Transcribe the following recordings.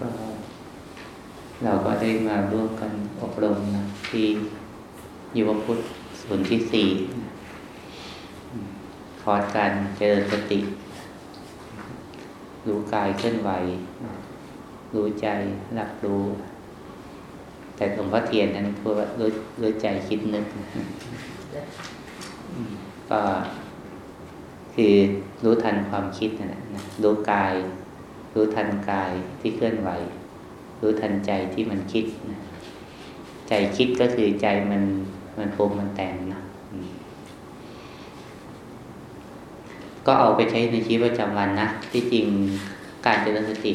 ก็ เราก็ได้มาร่วมกันอบรมนะที่ยุวพุทธส่วนที่สี่คอร์สการเจริญสติ รู้กายเคลื่อนไหว รู้ใจรับรู้ แต่หลวงพ่อเทียนนั้นพูดว่ารู้รู้ใจคิดนึกก็คือรู้ทันความคิดนะนะรู้กาย รู้ทันกายที่เคลื่อนไหว รู้ทันใจที่มันคิดนะใจคิดก็คือใจมันมันปรุงมันแต่งนะก็เอาไปใช้ในชีวิตประจำวันนะที่จริงการเจริญสติ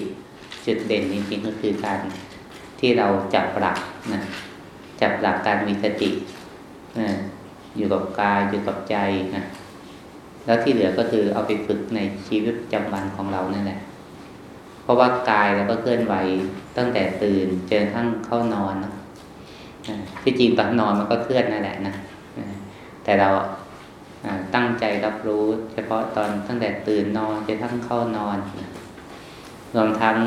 จุดเด่นจริงๆก็คือการที่เราจับหลักนะจับหลักการมีสตินะอยู่กับกายอยู่กับใจนะแล้วที่เหลือก็คือเอาไปฝึกในชีวิตประจำวันของเรานั่นแหละ เพราะว่ากายเราก็เคลื่อนไหวตั้งแต่ตื่นจนทั้งเข้านอนนะที่จริงตอนนอนมันก็เคลื่อนนั่นแหละนะแต่เราตั้งใจรับรู้ เฉพาะตอนตั้งแต่ตื่นนอนจนทั้งเข้านอนรวมทั้ง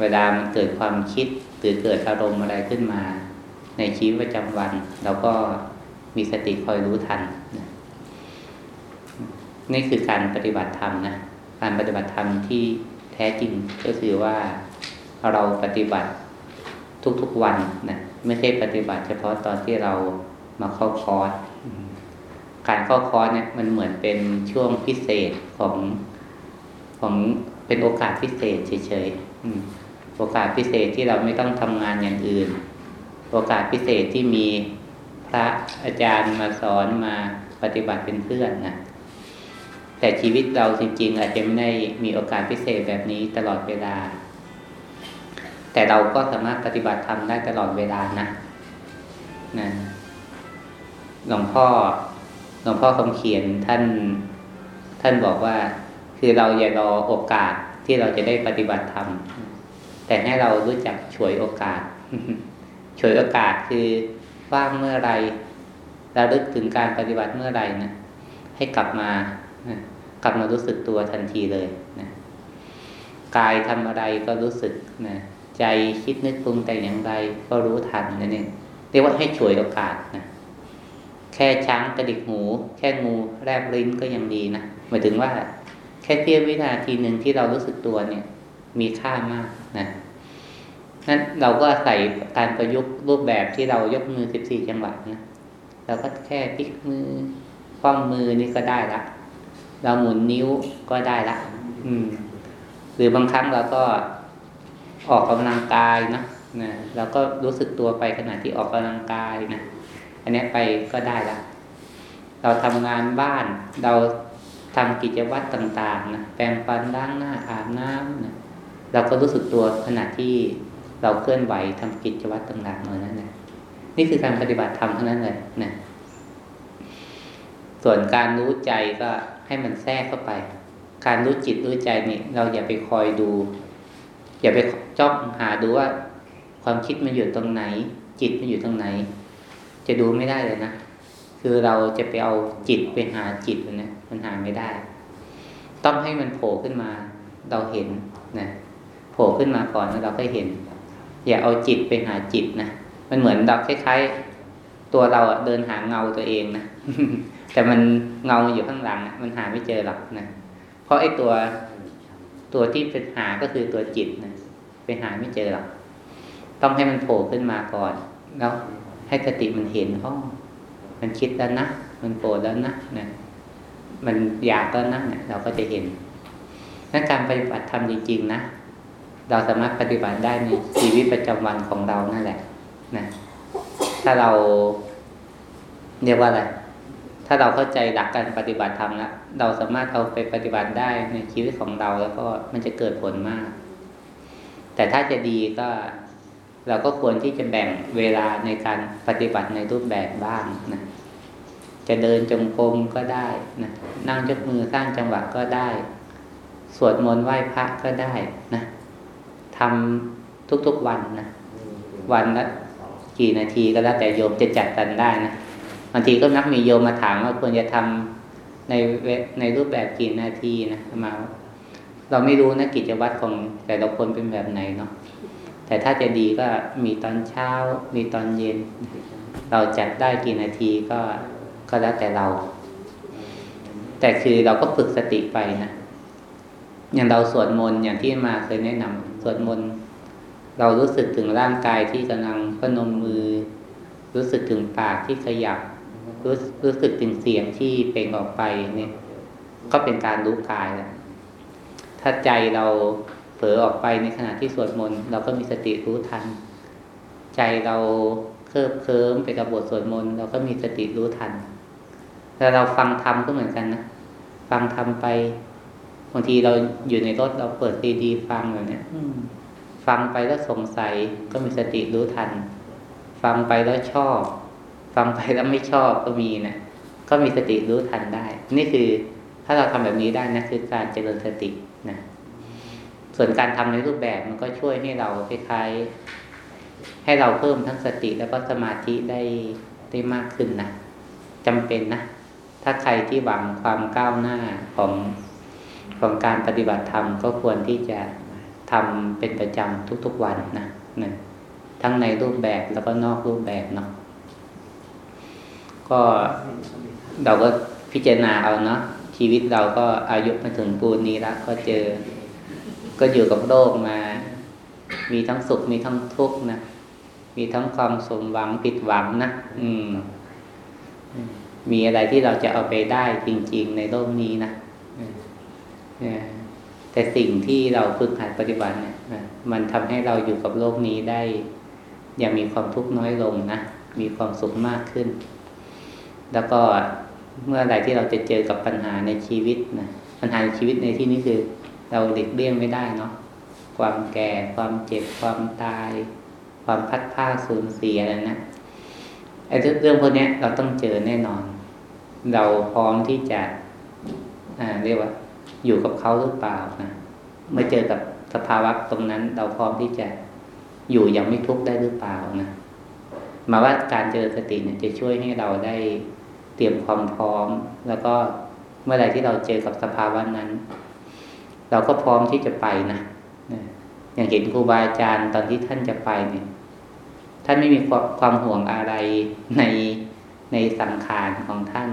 เวลามันเกิดความคิดหรือเกิดอารมณ์อะไรขึ้นมา ในชีวิตประจำวัน เราก็มีสติคอยรู้ทันนะนี่คือการปฏิบัติธรรมนะการปฏิบัติธรรมที่ แท้จริงก็คือว่าเราปฏิบัติทุกๆวันนะไม่ใช่ปฏิบัติ เฉพาะตอนที่เรามาเข้าคอร์สการเข้าคอร์สเนี่ยมันเหมือนเป็นช่วงพิเศษของของเป็นโอกาสพิเศษเฉยๆโอกาสพิเศษที่เราไม่ต้องทำงานอย่างอื่น โอกาสพิเศษที่มีพระอาจารย์มาสอนมาปฏิบัติเป็นเพื่อนนะ แต่ชีวิตเราจริง ๆ อาจจะไม่ได้มีโอกาสพิเศษแบบนี้ตลอดเวลา แต่เราก็สามารถปฏิบัติธรรมได้ตลอดเวลานะนะหลวงพ่อหลวงพ่อคำเขียนท่านท่านบอกว่าคือเราอย่ารอโอกาสที่เราจะได้ปฏิบัติธรรมแต่ให้เรารู้จักฉวยโอกาสฉวยโอกาสคือว่างเมื่อไรเราลึกถึงการปฏิบัติเมื่อไรนะให้กลับมา กลับมารู้สึกตัวทันทีเลยนะกายทำอะไรก็รู้สึกนะใจคิดนึกปรุงแต่งอย่างไรก็รู้ทันนั่นเองเรียกว่าให้ฉวยโอกาสนะแค่ช้างกระดิกหู แค่งูแลบลิ้นก็ยังดีนะหมายถึงว่า แค่เพียงวินาทีหนึ่งที่เรารู้สึกตัวเนี่ย มีค่ามากนะนั้นเราก็ใส่การประยุกต์รูปแบบที่เรายกมือสิบสี่จังหวะนะเราก็แค่พลิกมือคว่ำมือนี่ก็ได้ละ เราหมุนนิ้วก็ได้ละ อืม หรือบางครั้งเราก็ออกกำลังกายนะนะเราก็รู้สึกตัวไปขณะที่ออกกำลังกายนะอันนี้ไปก็ได้ละ เราทำงานบ้าน เราทำกิจวัตรต่างๆนะแปรงฟันล้างหน้าอาบน้ำนะเราก็รู้สึกตัวขณะที่เราเคลื่อนไหวทำกิจวัตรต่างๆเหล่านั้นนะนี่คือการปฏิบัติธรรมเท่านั้นเลยนะส่วนการรู้ใจก็ ให้มันแทรกเข้าไป การรู้จิตรู้ใจนี่เราอย่าไปคอยดู อย่าไปจ้องหาดูว่า ความคิดมันอยู่ตรงไหน จิตมันอยู่ตรงไหน จะดูไม่ได้เลยนะคือเราจะไปเอาจิตไปหาจิตนะมันหาไม่ได้ ต้องให้มันโผล่ขึ้นมา เราเห็นนะโผล่ขึ้นมาก่อนแล้วเราก็เห็น อย่าเอาจิตไปหาจิตนะมันเหมือนดับคล้ายๆ ตัวเราเดินหาเงาตัวเองนะแต่มันเงาอยู่ข้างหลังมันหาไม่เจอหรอกนะเพราะไอ้ตัวตัวที่เป็นหาก็คือตัวจิตนะไปหาไม่เจอหรอกต้องให้มันโผล่ขึ้นมาก่อน แล้วให้สติมันเห็นอ๋อมันคิดแล้วนะมันโผล่แล้วนะนะมันอยากแล้วนะเนี่ยเราก็จะเห็นนั่นการปฏิบัติธรรมจริงๆนะเราสามารถปฏิบัติได้ในชีวิตประจำวันของเรานั่นแหละ นะ ถ้าเราเรียกว่าอะไร ถ้าเราเข้าใจหลักการปฏิบัติธรรมแล้วเราสามารถเอาไปปฏิบัติได้ในชีวิตของเราแล้วก็มันจะเกิดผลมาก แต่ถ้าจะดีก็เราก็ควรที่จะแบ่งเวลาในการปฏิบัติในรูปแบบบ้างนะ จะเดินจงกรมก็ได้นะ นั่งยกมือสร้างจังหวะก็ได้ สวดมนต์ไหว้พระก็ได้นะทำทุกๆวันนะ วันละ กี่นาทีก็แล้วแต่โยมจะจัดกันได้นะบางทีก็นักมีโยมมาถามว่าควรจะทำในในรูปแบบกี่นาทีนะมา เราไม่รู้นะกิจวัตรของแต่ละคนเป็นแบบไหนเนาะแต่ถ้าจะดีก็มีตอนเช้า มีตอนเย็น เราจัดได้กี่นาทีก็ก็แล้วแต่เรา แต่คือเราก็ฝึกสติไปนะอย่างเราสวดมนต์อย่างที่มาเคยแนะนำสวดมนต์เรารู้สึกถึงร่างกายที่กำลัง นมมือ รู้สึกถึงปากที่ขยับ รู้รู้สึกถึงเสียงที่เปล่งออกไปเนี่ย ก็เป็นการรู้กายแล้วถ้าใจเราเผลอออกไปในขณะที่สวดมนต์เราก็มีสติรู้ทัน ใจเราเคลิบเคลิ้มไปกับบทสวดมนต์เราก็มีสติรู้ทันแต่เราฟังธรรมก็เหมือนกันนะฟังธรรมไปบางทีเราอยู่ในรถเราเปิดซีดี ฟังแบบนี้ ฟังไปแล้วสงสัยก็มีสติรู้ทัน ฟังไปแล้วชอบ ฟังไปแล้วไม่ชอบก็มีนะก็มีสติรู้ทันได้ นี่คือถ้าเราทำแบบนี้ได้นะคือการเจริญสตินะส่วนการทำในรูปแบบมันก็ช่วยให้เราคล้ายๆให้เราเพิ่มทั้งสติแล้วก็สมาธิได้ได้มากขึ้นนะจำเป็นนะถ้าใครที่หวังความก้าวหน้าของของการปฏิบัติธรรมก็ควรที่จะ ทำเป็นประจำทุกๆวันนะนะทั้งในรูปแบบแล้วก็นอกรูปแบบเนาะก็เราก็พิจารณาเอาเนาะชีวิตเราก็อายุมาถึงปูนนี้แล้วก็เจอ ก็อยู่กับโลกมา มีทั้งสุขมีทั้งทุกข์นะมีทั้งความสมหวังผิดหวังนะอืม มีอะไรที่เราจะเอาไปได้จริง ๆ ในโลกนี้นะ แต่สิ่งที่เราฝึกหัดปฏิบัติเนี่ยมันทำให้เราอยู่กับโลกนี้ได้ อย่างมีความทุกข์น้อยลงนะมีความสุขมากขึ้น แล้วก็เมื่อไรที่เราจะเจอกับปัญหาในชีวิตนะปัญหาในชีวิตในที่นี้คือ เราเด็กเลี่ยงไม่ได้เนาะความแก่ ความเจ็บ ความตาย ความพัดผ้าสูญเสียอะไรนะไอ้เรื่องพวกนี้เราต้องเจอแน่นอน เราพร้อมที่จะอ่าเรียกว่า อยู่กับเขาหรือเปล่านะเมื่อเจอกับสภาวะตรงนั้น เราพร้อมที่จะอยู่อย่างไม่ทุกข์ได้หรือเปล่านะมาว่าการเจอสติเนี่ยจะช่วยให้เราได้เตรียมความพร้อม แล้วก็เมื่อไรที่เราเจอกับสภาวะนั้น เราก็พร้อมที่จะไปนะอย่างเห็นครูบาอาจารย์ตอนที่ท่านจะไปเนี่ยท่านไม่มีความห่วงอะไรในในสังขารของท่าน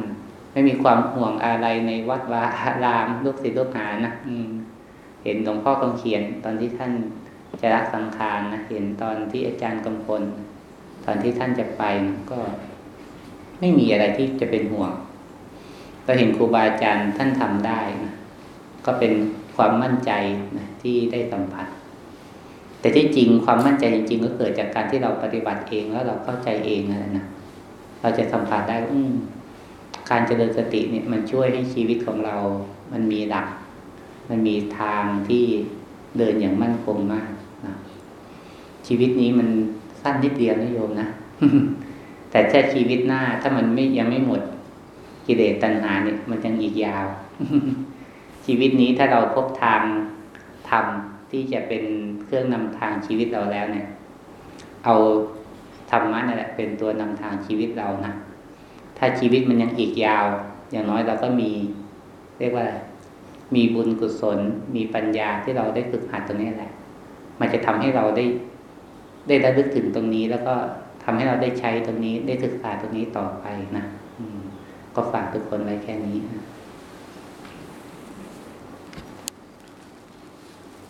ไม่มีความห่วงอะไรในวัดวาอารามลูกศิษย์ลูกหานะอืม เห็นหลวงพ่อคำเขียน ตอนที่ท่านจะรักสังขารนะเห็นตอนที่อาจารย์กำพลตอนที่ท่านจะไปก็ ไม่มีอะไรที่จะเป็นห่วงเราเห็นครูบาอาจารย์ท่านทำได้นะก็เป็นความมั่นใจนะที่ได้สัมผัส แต่ที่จริงความมั่นใจจริง ๆ ก็เกิดจากการที่เราปฏิบัติเองแล้วเราเข้าใจเองนะนะเราจะสัมผัสได้อื การเจริญสติเนี่ยมันช่วยให้ชีวิตของเรา มันมีหลัก มันมีทางที่เดินอย่างมั่นคงมากนะชีวิตนี้มันสั้นนิดเดียวนะโยมนะแต่ถ้าชีวิตหน้า ถ้ามันไม่ยังไม่หมดกิเลสตัณหาเนี่ยมันยังอีกยาว ชีวิตนี้ถ้าเราพบทางธรรมที่จะเป็นเครื่องนำทางชีวิตเราแล้วเนี่ย เอาธรรมะนั่นแหละเป็นตัวนำทางชีวิตเรานะ ถ้าชีวิตมันยังอีกยาว อย่างน้อยเราก็มี เรียกว่า มีบุญกุศล มีปัญญาที่เราได้ฝึกหัดตรงนี้แหละ มันจะทำให้เราได้ ได้ระลึกถึงตรงนี้ แล้วก็ทำให้เราได้ใช้ตรงนี้ ได้ศึกษาตรงนี้ต่อไปนะก็ฝากทุกคนไว้แค่นี้นะ